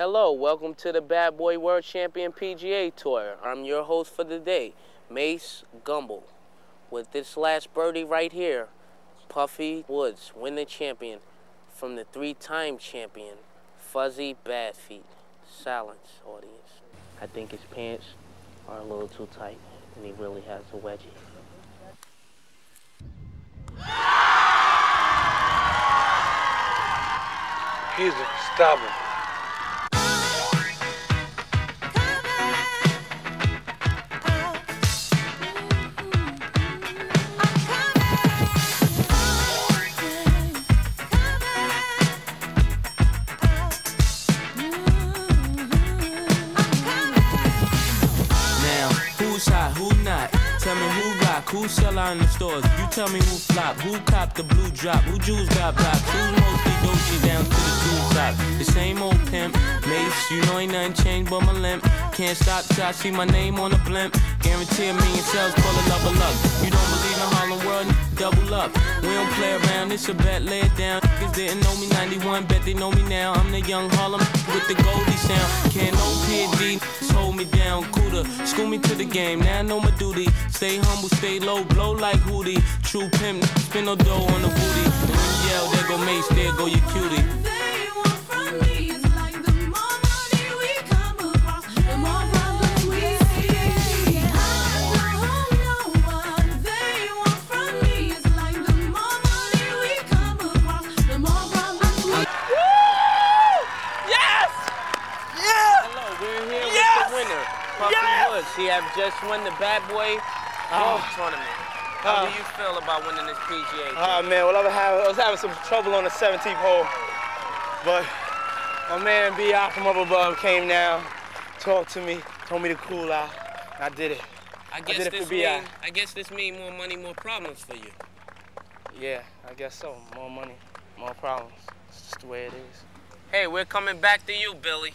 Hello, welcome to the Bad Boy World Champion PGA Tour. I'm your host for the day, Mase Gumble. With this last birdie right here, Puffy Woods, win the champion from the three-time champion, Fuzzy Badfeet. Silence, audience. I think his pants are a little too tight, and he really has a wedgie. He's stubborn. Who sell out in the stores. You tell me who flop, who cop the blue drop, who jewels got blocks, who's mostly Dolce down to the jewel top. The same old pimp, Mase, you know ain't nothing changed but my limp. Can't stop till I see my name on the blimp. Guarantee a million sales, pull a level up. You don't believe in Harlem World, double up. We don't play around, it's a bet, lay it down. Niggas didn't know me 91, bet they know me now. I'm the young Harlem with the Goldie sound. Can't no PD, hold me down, cooler. School me to the game, now I know my duty. Stay humble, stay low, blow like Hootie. True pimp, spin no dough on the booty. Yell, there go Mase, there go your cutie. Yes! Have just won the Bad Boy Golf Tournament. How do Ah. you feel about winning this PGA? Oh man, well I was having, I was having some trouble on the 17th hole, but my man B.I. from up above came down, talked to me, told me to cool out, and I did it. I guess did it this for B.I. mean, I guess this mean more money, more problems for you. Yeah, I guess so. More money, more problems. It's just the way it is. Hey, we're coming back to you, Billy.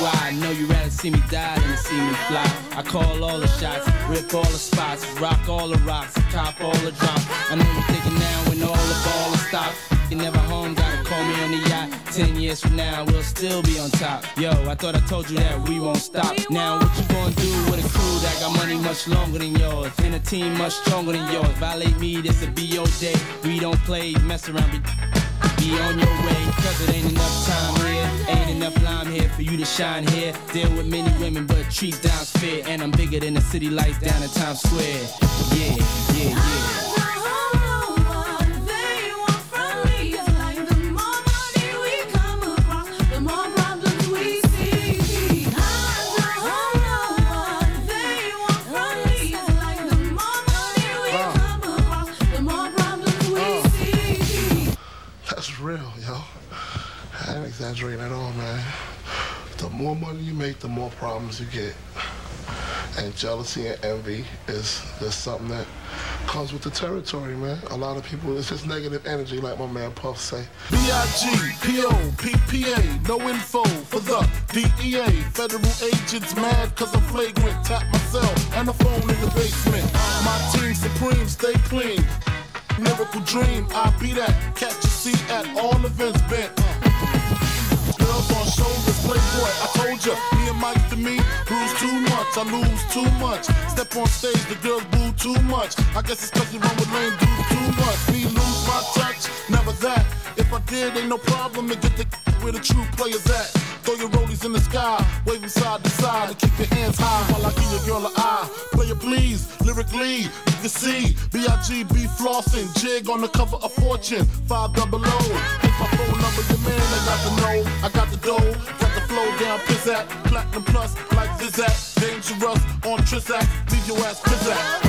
I'm the D to the A to the DDY. I know you rather see me die than see me fly. I call all the shots, rip all the spots, rock all the rocks, top all the drops. I know you're thinking now when all the ball is stopped. You never home, gotta call me on the yacht. Ten years from now, we'll still be on top. Yo, I thought I told you that we won't stop. Now, what you gonna do with a crew that got money much longer than yours? And a team much stronger than yours. Violate me, this a BO day. We don't play, mess around, be be on your way, cause it ain't enough time here. Ain't enough lime here for you to shine here. Deal with many women, but treat down's fair. And I'm bigger than the city lights down in Times Square. Yeah, yeah, yeah. Exaggerating at all, man. The more money you make, the more problems you get. And jealousy and envy is just something that comes with the territory, man. A lot of people, it's just negative energy, like my man Puff say. B-I-G-P-O-P-P-A, no info for the DEA. Federal agents mad cause I'm flagrant. Tap myself and the phone in the basement. My team supreme, stay clean. Miracle dream, I be that. Catch a seat at all events bent. Playboy. I told ya, me and Mike to me, bruise too much. I lose too much. Step on stage, the girls boo too much. I guess it's cause you run with lame dudes too much. Me lose my touch, never that. If I did, ain't no problem to get the where the true players at. Throw your rollies in the sky, them side to side, and keep your hands high while I give your girl an eye. Play it please, lyrically, you can see B.I.G.B. flossing, jig on the cover of Fortune, five double O. Here's my phone number, Zizak, dangerous leave your ass pizzat.